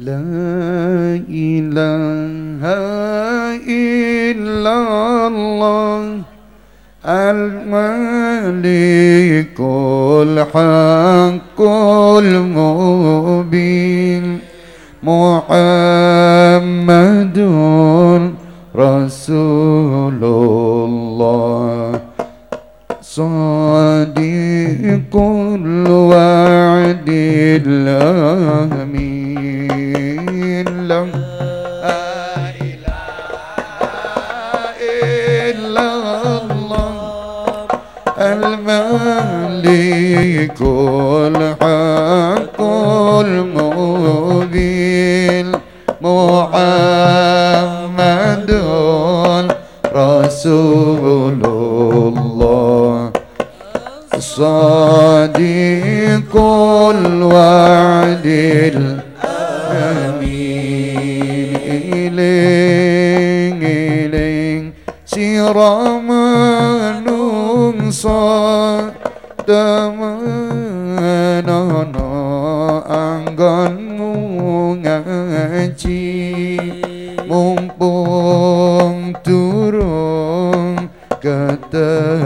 لا إله إلا الله الملك الحق المبين محمد صادق الوعد الأمين إليه إليه سيرام نungsa temenono anggonmu ngaji mumpung turun ketekanan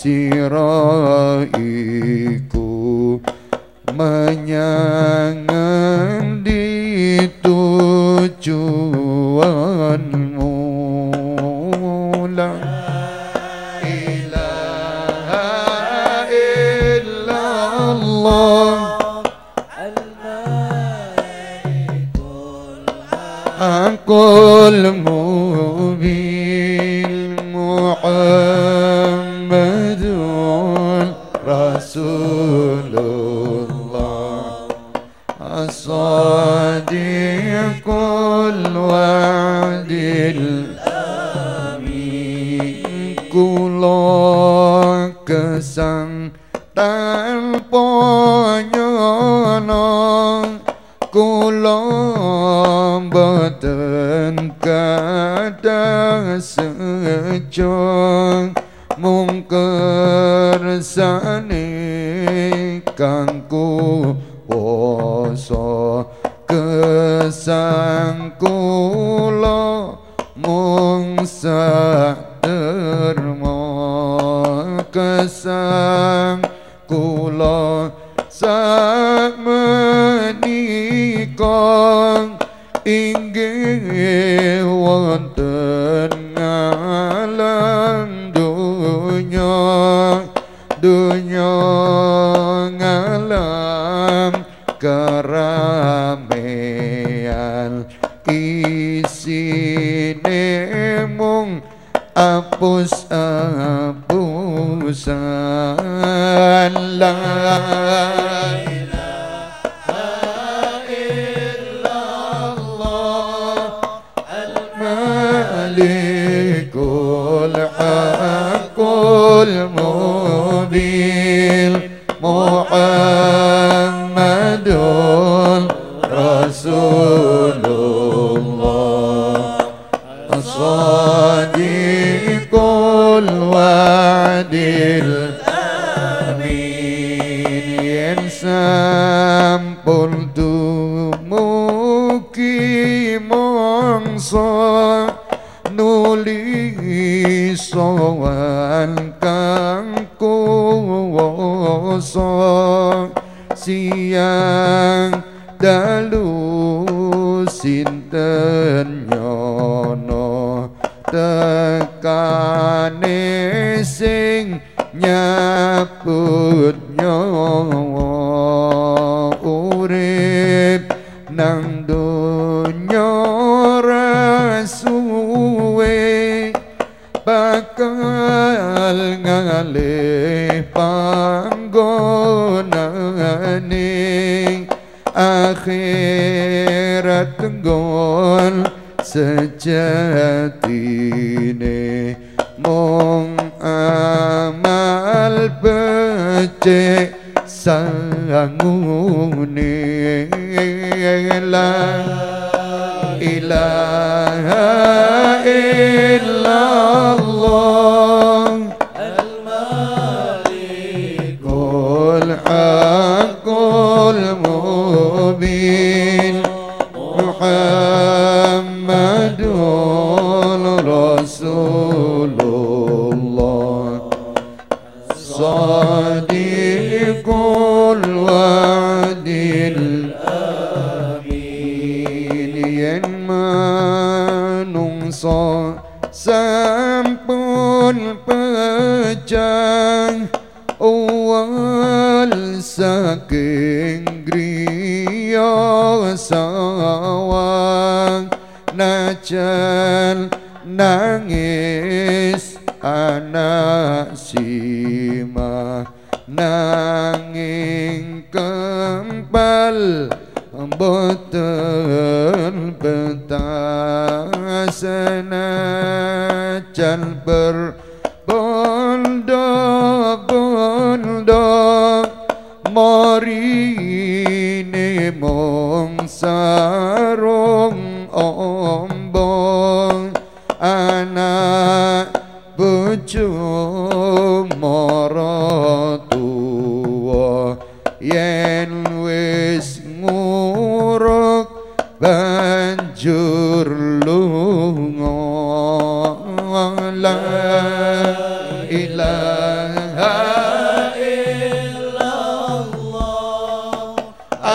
siraiku menyangan di tujuan Al-Mu'bil Mu'ad. Amin Kulo kesang tanpa nyono. Kulo beten kadang sejong Mungker sani kangku poso kesangkulo Kulo mung saderma kesang kula sak menika inggih wonten ngalam dunya dunya ngalam keramean isine apus apusan La ilaha illallah yen sampun dumugi mongso nuli sowan kang kuwoso siang dalu sinten nyono tekane sing nyaput ngalih panggonane akhirat tenggol sejatine mung amal becik sangune la ilaha illallah manungso sampun pecah awal saking griya sawang najan nangis anak sima nanging kempal boten sarung ombong anak bojo maratuwa yen wis nguruk banjur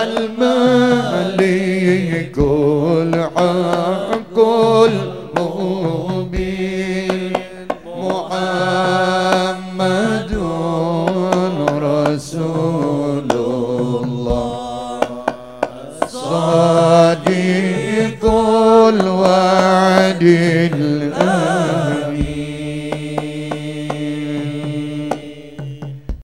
المالي قول عقل مؤمن محمد رسول الله. صادق الوعد